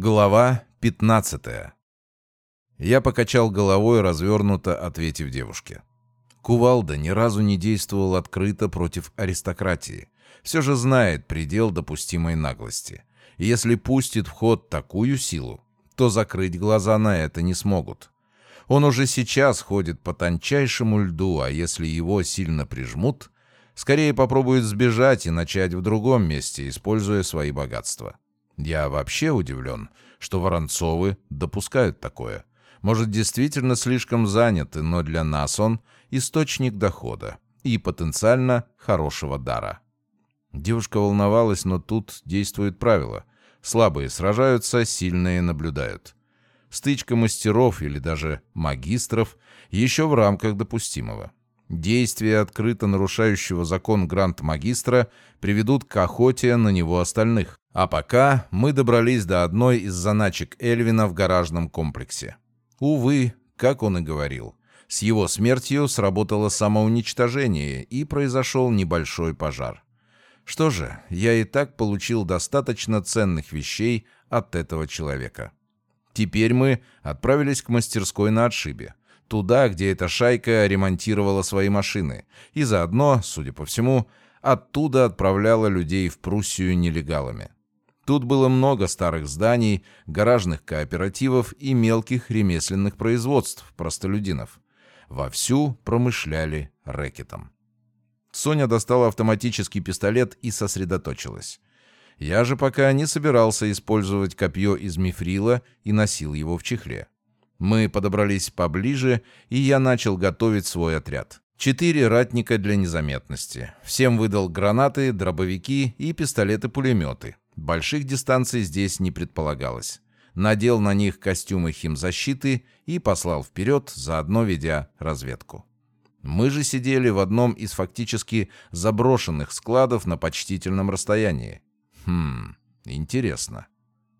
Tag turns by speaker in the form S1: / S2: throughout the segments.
S1: Глава 15 Я покачал головой, развернуто ответив девушке. Кувалда ни разу не действовал открыто против аристократии. Все же знает предел допустимой наглости. И если пустит в ход такую силу, то закрыть глаза на это не смогут. Он уже сейчас ходит по тончайшему льду, а если его сильно прижмут, скорее попробует сбежать и начать в другом месте, используя свои богатства. Я вообще удивлен, что Воронцовы допускают такое. Может, действительно слишком заняты, но для нас он источник дохода и потенциально хорошего дара. Девушка волновалась, но тут действует правило. Слабые сражаются, сильные наблюдают. Стычка мастеров или даже магистров еще в рамках допустимого. Действия открыто нарушающего закон грант-магистра приведут к охоте на него остальных. А пока мы добрались до одной из заначек Эльвина в гаражном комплексе. Увы, как он и говорил, с его смертью сработало самоуничтожение и произошел небольшой пожар. Что же, я и так получил достаточно ценных вещей от этого человека. Теперь мы отправились к мастерской на отшибе туда, где эта шайка ремонтировала свои машины, и заодно, судя по всему, оттуда отправляла людей в Пруссию нелегалами. Тут было много старых зданий, гаражных кооперативов и мелких ремесленных производств простолюдинов. Вовсю промышляли рэкетом. Соня достала автоматический пистолет и сосредоточилась. Я же пока не собирался использовать копье из мифрила и носил его в чехле. Мы подобрались поближе, и я начал готовить свой отряд. Четыре ратника для незаметности. Всем выдал гранаты, дробовики и пистолеты-пулеметы. Больших дистанций здесь не предполагалось. Надел на них костюмы химзащиты и послал вперед, заодно ведя разведку. Мы же сидели в одном из фактически заброшенных складов на почтительном расстоянии. Хм, интересно.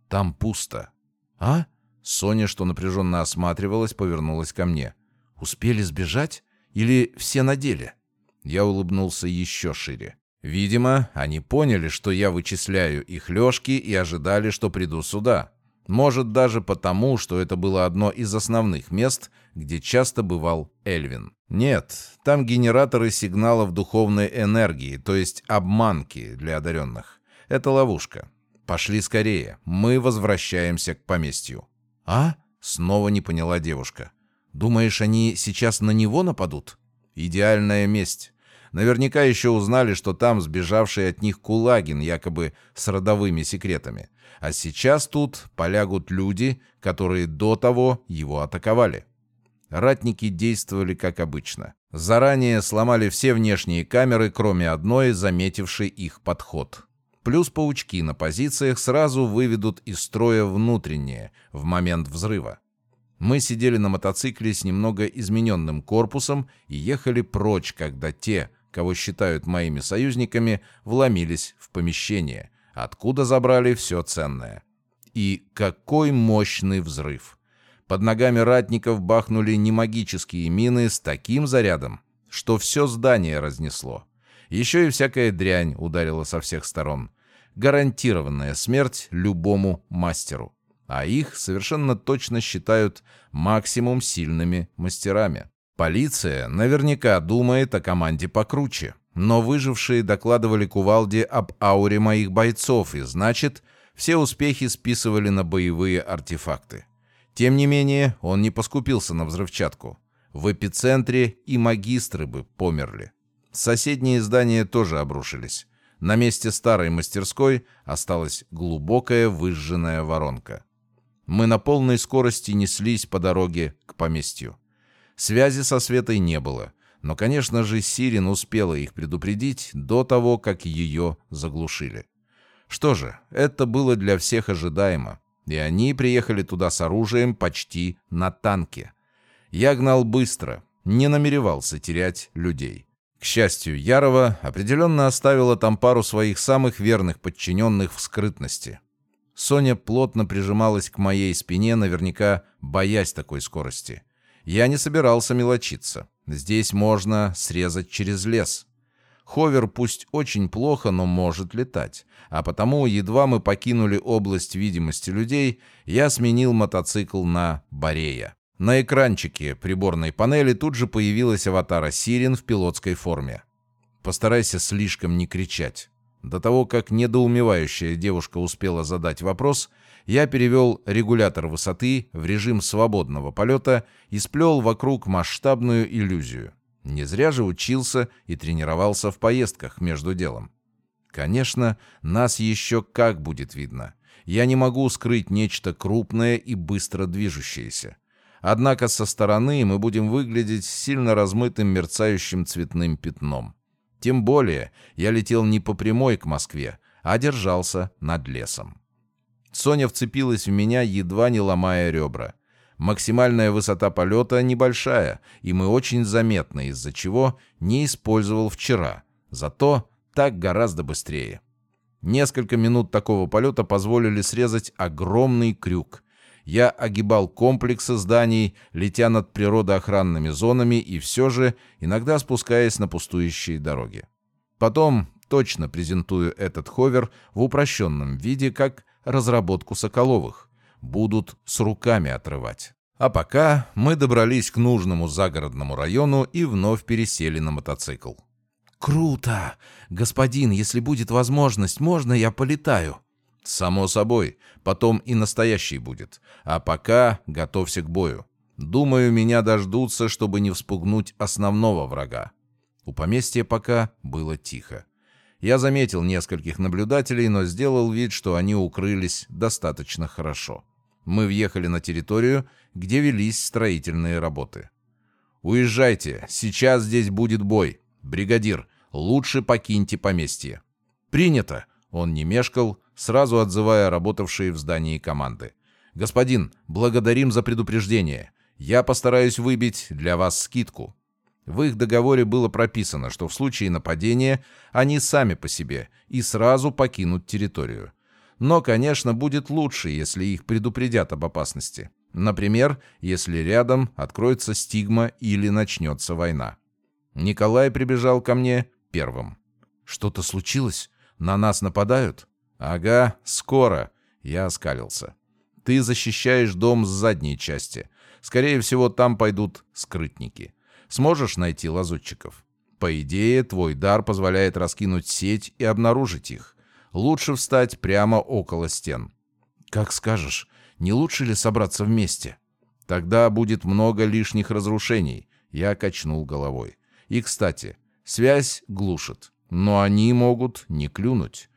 S1: Там пусто. А? Соня, что напряженно осматривалась, повернулась ко мне. «Успели сбежать? Или все на деле?» Я улыбнулся еще шире. Видимо, они поняли, что я вычисляю их лёжки и ожидали, что приду сюда. Может, даже потому, что это было одно из основных мест, где часто бывал Эльвин. Нет, там генераторы сигналов духовной энергии, то есть обманки для одаренных. Это ловушка. Пошли скорее, мы возвращаемся к поместью. «А?» — снова не поняла девушка. «Думаешь, они сейчас на него нападут?» «Идеальная месть. Наверняка еще узнали, что там сбежавший от них Кулагин, якобы с родовыми секретами. А сейчас тут полягут люди, которые до того его атаковали. Ратники действовали как обычно. Заранее сломали все внешние камеры, кроме одной, заметившей их подход. Плюс паучки на позициях сразу выведут из строя внутренние в момент взрыва. Мы сидели на мотоцикле с немного измененным корпусом и ехали прочь, когда те, кого считают моими союзниками, вломились в помещение, откуда забрали все ценное. И какой мощный взрыв! Под ногами ратников бахнули немагические мины с таким зарядом, что все здание разнесло. Еще и всякая дрянь ударила со всех сторон гарантированная смерть любому мастеру. А их совершенно точно считают максимум сильными мастерами. Полиция наверняка думает о команде покруче. Но выжившие докладывали Кувалде об ауре моих бойцов, и значит, все успехи списывали на боевые артефакты. Тем не менее, он не поскупился на взрывчатку. В эпицентре и магистры бы померли. Соседние здания тоже обрушились. На месте старой мастерской осталась глубокая выжженная воронка. Мы на полной скорости неслись по дороге к поместью. Связи со Светой не было, но, конечно же, Сирин успела их предупредить до того, как ее заглушили. Что же, это было для всех ожидаемо, и они приехали туда с оружием почти на танке. Я гнал быстро, не намеревался терять людей. К счастью, Ярова определенно оставила там пару своих самых верных подчиненных в скрытности. Соня плотно прижималась к моей спине, наверняка боясь такой скорости. Я не собирался мелочиться. Здесь можно срезать через лес. Ховер пусть очень плохо, но может летать. А потому, едва мы покинули область видимости людей, я сменил мотоцикл на Борея. На экранчике приборной панели тут же появилась аватара Сирен в пилотской форме. Постарайся слишком не кричать. До того, как недоумевающая девушка успела задать вопрос, я перевел регулятор высоты в режим свободного полета и сплел вокруг масштабную иллюзию. Не зря же учился и тренировался в поездках между делом. Конечно, нас еще как будет видно. Я не могу скрыть нечто крупное и быстро движущееся. Однако со стороны мы будем выглядеть сильно размытым мерцающим цветным пятном. Тем более я летел не по прямой к Москве, а держался над лесом. Соня вцепилась в меня, едва не ломая ребра. Максимальная высота полета небольшая, и мы очень заметны, из-за чего не использовал вчера. Зато так гораздо быстрее. Несколько минут такого полета позволили срезать огромный крюк. Я огибал комплексы зданий, летя над природоохранными зонами и все же иногда спускаясь на пустующие дороги. Потом точно презентую этот ховер в упрощенном виде как разработку Соколовых будут с руками отрывать. А пока мы добрались к нужному загородному району и вновь пересели на мотоцикл. «Круто! Господин, если будет возможность, можно я полетаю?» «Само собой. Потом и настоящий будет. А пока готовься к бою. Думаю, меня дождутся, чтобы не вспугнуть основного врага». У поместья пока было тихо. Я заметил нескольких наблюдателей, но сделал вид, что они укрылись достаточно хорошо. Мы въехали на территорию, где велись строительные работы. «Уезжайте, сейчас здесь будет бой. Бригадир, лучше покиньте поместье». «Принято!» — он не мешкал, сразу отзывая работавшие в здании команды. «Господин, благодарим за предупреждение. Я постараюсь выбить для вас скидку». В их договоре было прописано, что в случае нападения они сами по себе и сразу покинут территорию. Но, конечно, будет лучше, если их предупредят об опасности. Например, если рядом откроется стигма или начнется война. Николай прибежал ко мне первым. «Что-то случилось? На нас нападают?» «Ага, скоро», — я оскалился. «Ты защищаешь дом с задней части. Скорее всего, там пойдут скрытники. Сможешь найти лазутчиков? По идее, твой дар позволяет раскинуть сеть и обнаружить их. Лучше встать прямо около стен. Как скажешь, не лучше ли собраться вместе? Тогда будет много лишних разрушений. Я качнул головой. И, кстати, связь глушит, но они могут не клюнуть.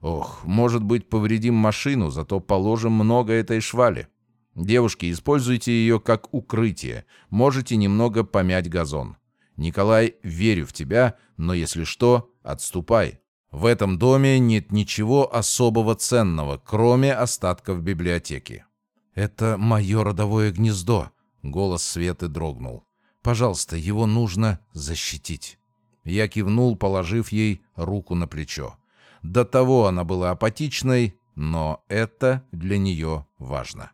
S1: Ох, может быть, повредим машину, зато положим много этой швали. Девушки, используйте ее как укрытие. Можете немного помять газон. Николай, верю в тебя, но если что, отступай. В этом доме нет ничего особого ценного, кроме остатков библиотеки. Это мое родовое гнездо. Голос Светы дрогнул. Пожалуйста, его нужно защитить. Я кивнул, положив ей руку на плечо. До того она была апатичной, но это для нее важно.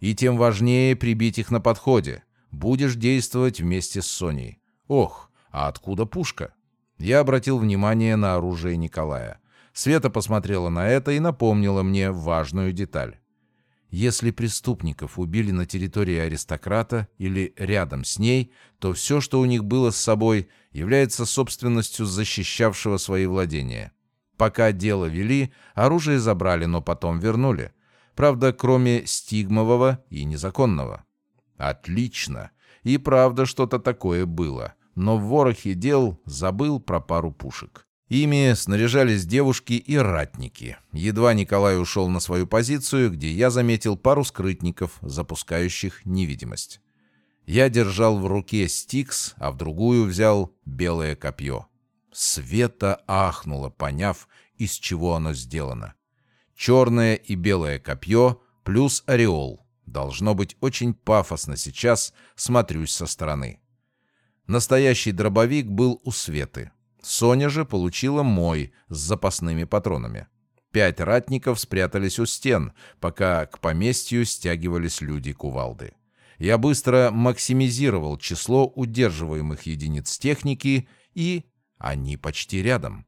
S1: И тем важнее прибить их на подходе. Будешь действовать вместе с Соней. Ох, а откуда пушка? Я обратил внимание на оружие Николая. Света посмотрела на это и напомнила мне важную деталь. Если преступников убили на территории аристократа или рядом с ней, то все, что у них было с собой, является собственностью защищавшего свои владения. Пока дело вели, оружие забрали, но потом вернули. Правда, кроме стигмового и незаконного. Отлично. И правда что-то такое было. Но в ворохе дел забыл про пару пушек. Ими снаряжались девушки и ратники. Едва Николай ушел на свою позицию, где я заметил пару скрытников, запускающих невидимость. Я держал в руке стикс, а в другую взял белое копье. Света ахнула, поняв, из чего оно сделано. Черное и белое копье плюс ореол. Должно быть очень пафосно сейчас, смотрюсь со стороны. Настоящий дробовик был у Светы. Соня же получила мой с запасными патронами. Пять ратников спрятались у стен, пока к поместью стягивались люди кувалды. Я быстро максимизировал число удерживаемых единиц техники и Они почти рядом.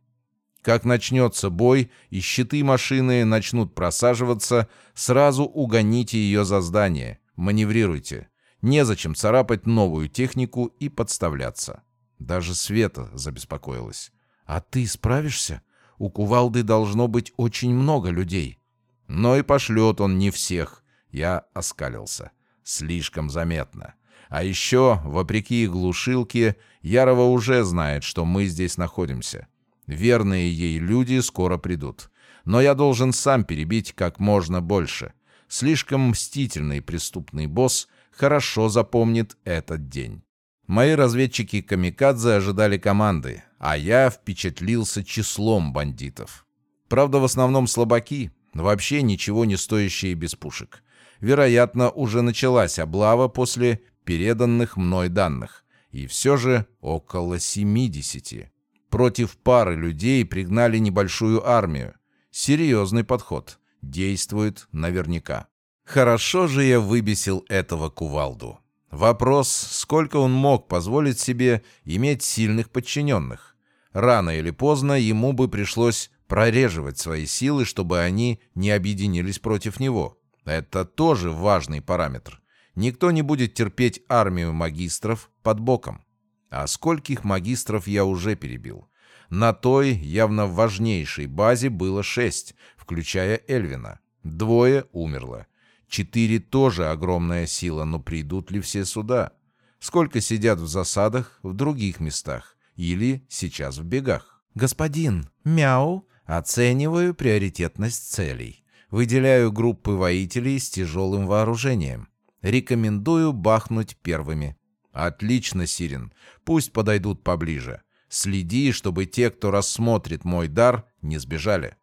S1: Как начнется бой и щиты машины начнут просаживаться, сразу угоните ее за здание, маневрируйте. Незачем царапать новую технику и подставляться. Даже Света забеспокоилась. «А ты справишься? У кувалды должно быть очень много людей». Но и пошлет он не всех. Я оскалился. Слишком заметно. А еще, вопреки глушилке, Ярова уже знает, что мы здесь находимся. Верные ей люди скоро придут. Но я должен сам перебить как можно больше. Слишком мстительный преступный босс хорошо запомнит этот день. Мои разведчики-камикадзе ожидали команды, а я впечатлился числом бандитов. Правда, в основном слабаки, вообще ничего не стоящие без пушек. Вероятно, уже началась облава после переданных мной данных. И все же около 70. Против пары людей пригнали небольшую армию. Серьезный подход. Действует наверняка. Хорошо же я выбесил этого кувалду. Вопрос, сколько он мог позволить себе иметь сильных подчиненных. Рано или поздно ему бы пришлось прореживать свои силы, чтобы они не объединились против него. Это тоже важный параметр. Никто не будет терпеть армию магистров под боком. А скольких магистров я уже перебил? На той, явно важнейшей базе было шесть, включая Эльвина. Двое умерло. Четыре тоже огромная сила, но придут ли все сюда? Сколько сидят в засадах в других местах? Или сейчас в бегах? Господин, мяу, оцениваю приоритетность целей. Выделяю группы воителей с тяжелым вооружением. Рекомендую бахнуть первыми. Отлично, Сирен. Пусть подойдут поближе. Следи, чтобы те, кто рассмотрит мой дар, не сбежали.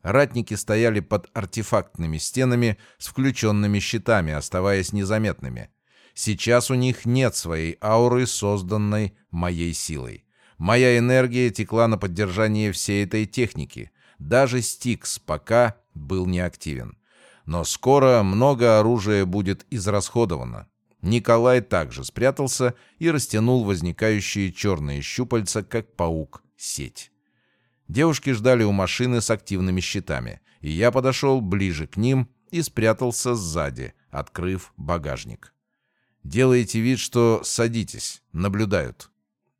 S1: Ратники стояли под артефактными стенами с включенными щитами, оставаясь незаметными. Сейчас у них нет своей ауры, созданной моей силой. Моя энергия текла на поддержание всей этой техники. Даже Стикс пока был неактивен. Но скоро много оружия будет израсходовано. Николай также спрятался и растянул возникающие черные щупальца, как паук, сеть. Девушки ждали у машины с активными щитами, и я подошел ближе к ним и спрятался сзади, открыв багажник. «Делайте вид, что садитесь, наблюдают».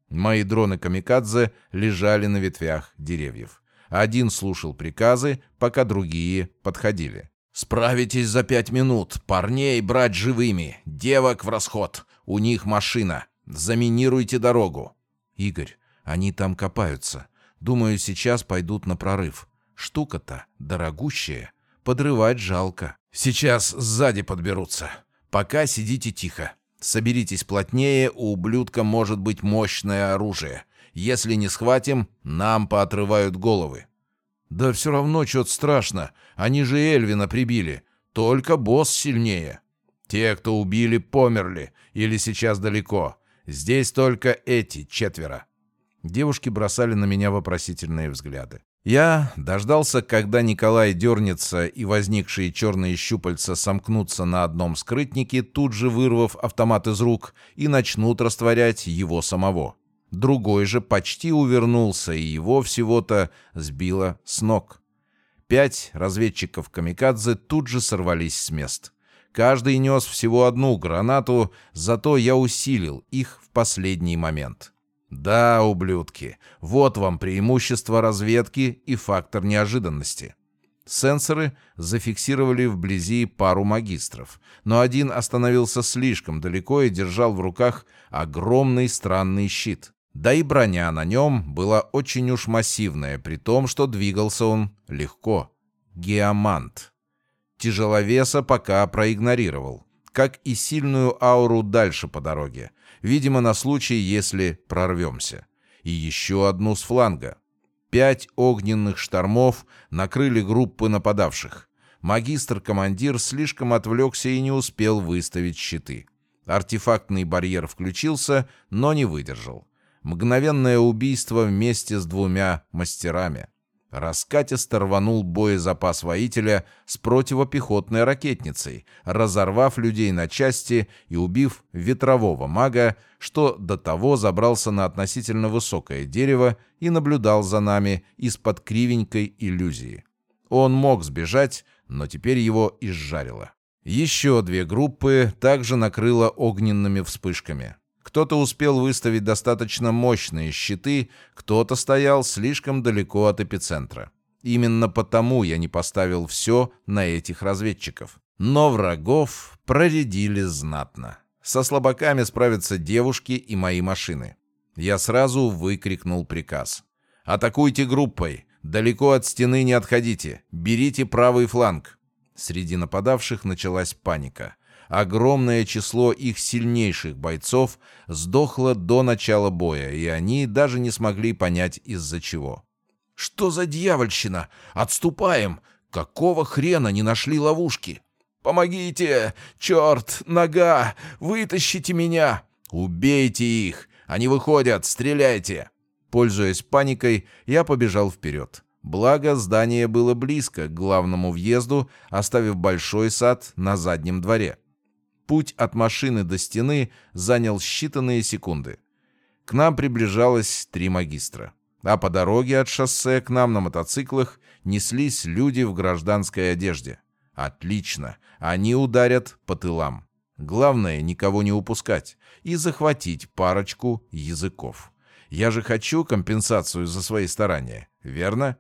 S1: Мои дроны-камикадзе лежали на ветвях деревьев. Один слушал приказы, пока другие подходили. «Справитесь за пять минут. Парней брать живыми. Девок в расход. У них машина. Заминируйте дорогу». «Игорь, они там копаются. Думаю, сейчас пойдут на прорыв. Штука-то дорогущая. Подрывать жалко. Сейчас сзади подберутся. Пока сидите тихо. Соберитесь плотнее, у ублюдка может быть мощное оружие. Если не схватим, нам поотрывают головы. «Да все равно что-то страшно. Они же Эльвина прибили. Только босс сильнее. Те, кто убили, померли. Или сейчас далеко. Здесь только эти четверо». Девушки бросали на меня вопросительные взгляды. Я дождался, когда Николай дернется и возникшие черные щупальца сомкнутся на одном скрытнике, тут же вырвав автомат из рук, и начнут растворять его самого. Другой же почти увернулся, и его всего-то сбило с ног. Пять разведчиков «Камикадзе» тут же сорвались с мест. Каждый нес всего одну гранату, зато я усилил их в последний момент. Да, ублюдки, вот вам преимущество разведки и фактор неожиданности. Сенсоры зафиксировали вблизи пару магистров, но один остановился слишком далеко и держал в руках огромный странный щит. Да и броня на нем была очень уж массивная, при том, что двигался он легко. Геомант. Тяжеловеса пока проигнорировал, как и сильную ауру дальше по дороге, видимо, на случай, если прорвемся. И еще одну с фланга. Пять огненных штормов накрыли группы нападавших. Магистр-командир слишком отвлекся и не успел выставить щиты. Артефактный барьер включился, но не выдержал. Мгновенное убийство вместе с двумя мастерами. Раскатисто рванул боезапас воителя с противопехотной ракетницей, разорвав людей на части и убив ветрового мага, что до того забрался на относительно высокое дерево и наблюдал за нами из-под кривенькой иллюзии. Он мог сбежать, но теперь его изжарило. Еще две группы также накрыло огненными вспышками. Кто-то успел выставить достаточно мощные щиты, кто-то стоял слишком далеко от эпицентра. Именно потому я не поставил все на этих разведчиков. Но врагов проредили знатно. Со слабаками справятся девушки и мои машины. Я сразу выкрикнул приказ. «Атакуйте группой! Далеко от стены не отходите! Берите правый фланг!» Среди нападавших началась паника огромное число их сильнейших бойцов сдохло до начала боя, и они даже не смогли понять из-за чего. «Что за дьявольщина? Отступаем! Какого хрена не нашли ловушки? Помогите! Черт! Нога! Вытащите меня! Убейте их! Они выходят! Стреляйте!» Пользуясь паникой, я побежал вперед. Благо, здание было близко к главному въезду, оставив большой сад на заднем дворе. Путь от машины до стены занял считанные секунды. К нам приближалось три магистра. А по дороге от шоссе к нам на мотоциклах неслись люди в гражданской одежде. Отлично, они ударят по тылам. Главное, никого не упускать и захватить парочку языков. Я же хочу компенсацию за свои старания, верно?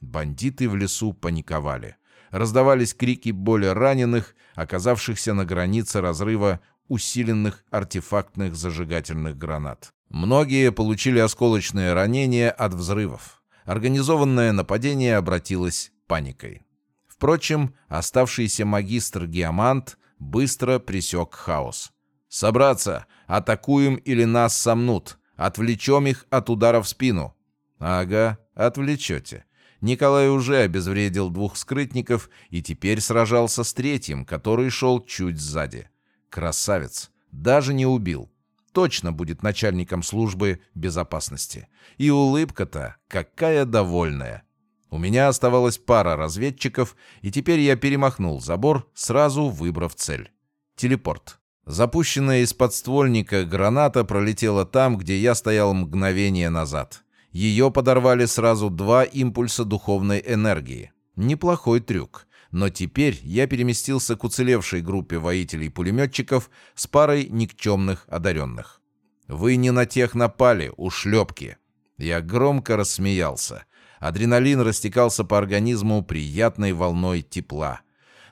S1: Бандиты в лесу паниковали раздавались крики боли раненых, оказавшихся на границе разрыва усиленных артефактных зажигательных гранат. Многие получили осколочные ранения от взрывов. Организованное нападение обратилось паникой. Впрочем, оставшийся магистр Геомант быстро пресек хаос. «Собраться! Атакуем или нас сомнут! Отвлечем их от удара в спину!» «Ага, отвлечете. Николай уже обезвредил двух скрытников и теперь сражался с третьим, который шел чуть сзади. Красавец. Даже не убил. Точно будет начальником службы безопасности. И улыбка-то какая довольная. У меня оставалась пара разведчиков, и теперь я перемахнул забор, сразу выбрав цель. Телепорт. Запущенная из подствольника граната пролетела там, где я стоял мгновение назад. Ее подорвали сразу два импульса духовной энергии. Неплохой трюк. Но теперь я переместился к уцелевшей группе воителей-пулеметчиков с парой никчемных одаренных. «Вы не на тех напали, ушлепки!» Я громко рассмеялся. Адреналин растекался по организму приятной волной тепла.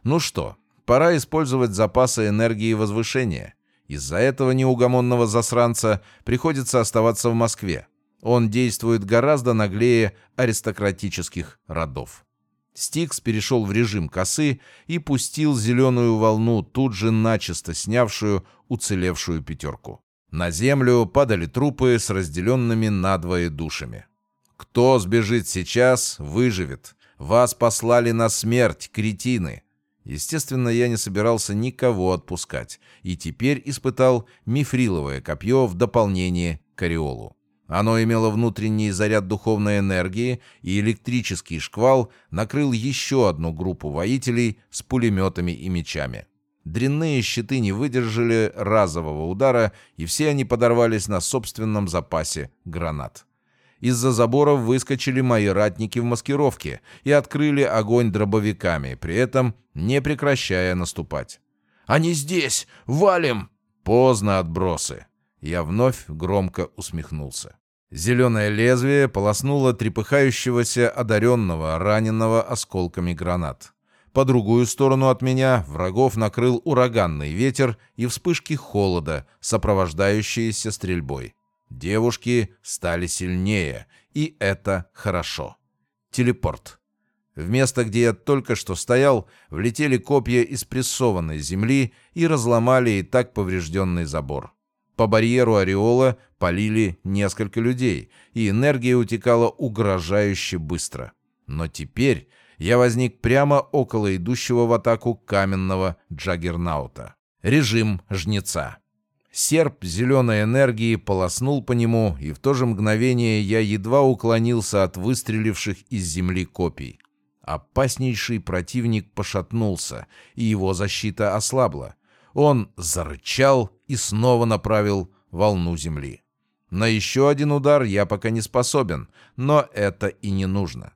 S1: «Ну что, пора использовать запасы энергии возвышения. Из-за этого неугомонного засранца приходится оставаться в Москве. Он действует гораздо наглее аристократических родов. Стикс перешел в режим косы и пустил зеленую волну, тут же начисто снявшую уцелевшую пятерку. На землю падали трупы с разделенными надвое душами. «Кто сбежит сейчас, выживет. Вас послали на смерть, кретины!» Естественно, я не собирался никого отпускать, и теперь испытал мифриловое копье в дополнение к ореолу. Оно имело внутренний заряд духовной энергии, и электрический шквал накрыл еще одну группу воителей с пулеметами и мечами. Дрянные щиты не выдержали разового удара, и все они подорвались на собственном запасе гранат. Из-за заборов выскочили мои ратники в маскировке и открыли огонь дробовиками, при этом не прекращая наступать. «Они здесь! Валим!» Поздно отбросы. Я вновь громко усмехнулся. Зеленое лезвие полоснуло трепыхающегося одаренного, раненого осколками гранат. По другую сторону от меня врагов накрыл ураганный ветер и вспышки холода, сопровождающиеся стрельбой. Девушки стали сильнее, и это хорошо. Телепорт. В место, где я только что стоял, влетели копья из прессованной земли и разломали и так поврежденный забор. По барьеру ореола полили несколько людей, и энергия утекала угрожающе быстро. Но теперь я возник прямо около идущего в атаку каменного джаггернаута. Режим жнеца. Серп зеленой энергии полоснул по нему, и в то же мгновение я едва уклонился от выстреливших из земли копий. Опаснейший противник пошатнулся, и его защита ослабла. Он зарычал и снова направил волну земли. На еще один удар я пока не способен, но это и не нужно.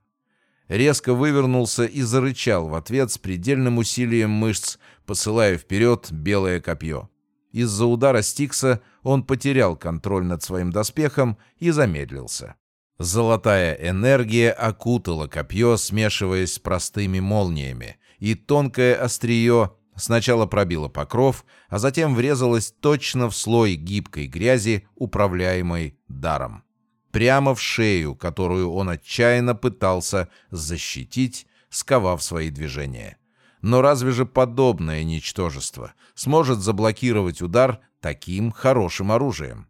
S1: Резко вывернулся и зарычал в ответ с предельным усилием мышц, посылая вперед белое копье. Из-за удара Стикса он потерял контроль над своим доспехом и замедлился. Золотая энергия окутала копье, смешиваясь с простыми молниями, и тонкое острие сначала пробило покров, а затем врезалось точно в слой гибкой грязи, управляемой даром. Прямо в шею, которую он отчаянно пытался защитить, сковав свои движения. Но разве же подобное ничтожество сможет заблокировать удар таким хорошим оружием?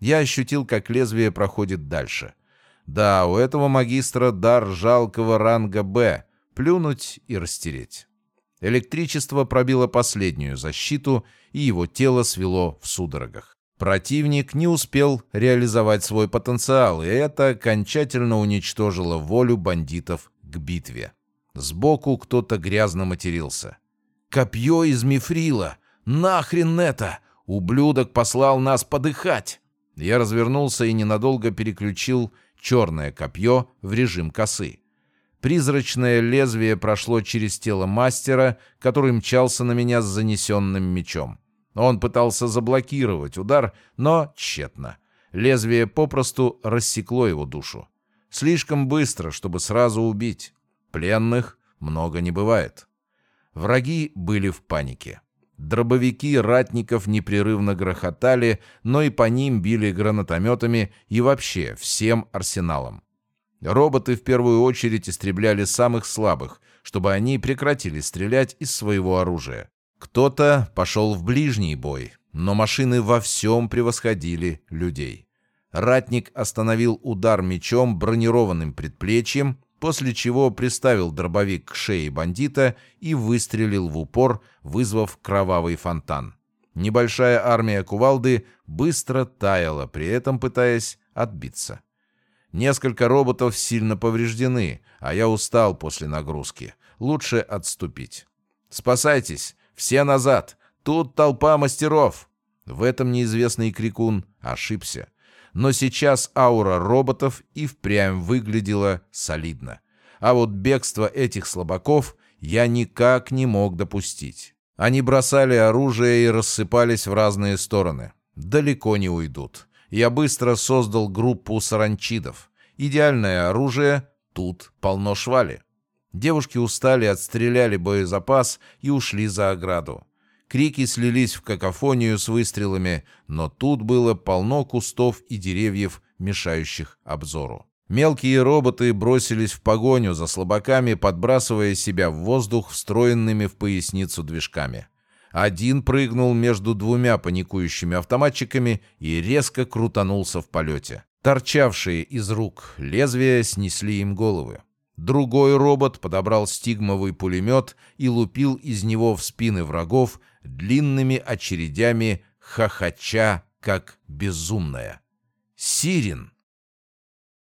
S1: Я ощутил, как лезвие проходит дальше. Да, у этого магистра дар жалкого ранга «Б» — плюнуть и растереть. Электричество пробило последнюю защиту, и его тело свело в судорогах. Противник не успел реализовать свой потенциал, и это окончательно уничтожило волю бандитов к битве. Сбоку кто-то грязно матерился. «Копье из мифрила! Нахрен это! Ублюдок послал нас подыхать!» Я развернулся и ненадолго переключил черное копье в режим косы. Призрачное лезвие прошло через тело мастера, который мчался на меня с занесенным мечом. Он пытался заблокировать удар, но тщетно. Лезвие попросту рассекло его душу. Слишком быстро, чтобы сразу убить. Пленных много не бывает. Враги были в панике. Дробовики ратников непрерывно грохотали, но и по ним били гранатометами и вообще всем арсеналом. Роботы в первую очередь истребляли самых слабых, чтобы они прекратили стрелять из своего оружия. Кто-то пошел в ближний бой, но машины во всем превосходили людей. Ратник остановил удар мечом бронированным предплечьем, после чего приставил дробовик к шее бандита и выстрелил в упор, вызвав кровавый фонтан. Небольшая армия кувалды быстро таяла, при этом пытаясь отбиться. Несколько роботов сильно повреждены, а я устал после нагрузки. Лучше отступить. «Спасайтесь! Все назад! Тут толпа мастеров!» В этом неизвестный крикун ошибся но сейчас аура роботов и впрямь выглядела солидно. А вот бегство этих слабаков я никак не мог допустить. Они бросали оружие и рассыпались в разные стороны. Далеко не уйдут. Я быстро создал группу саранчидов. Идеальное оружие, тут полно швали. Девушки устали, отстреляли боезапас и ушли за ограду. Крики слились в какофонию с выстрелами, но тут было полно кустов и деревьев, мешающих обзору. Мелкие роботы бросились в погоню за слабаками, подбрасывая себя в воздух встроенными в поясницу движками. Один прыгнул между двумя паникующими автоматчиками и резко крутанулся в полете. Торчавшие из рук лезвия снесли им головы. Другой робот подобрал стигмовый пулемет и лупил из него в спины врагов, длинными очередями хохоча, как безумная. «Сирин!»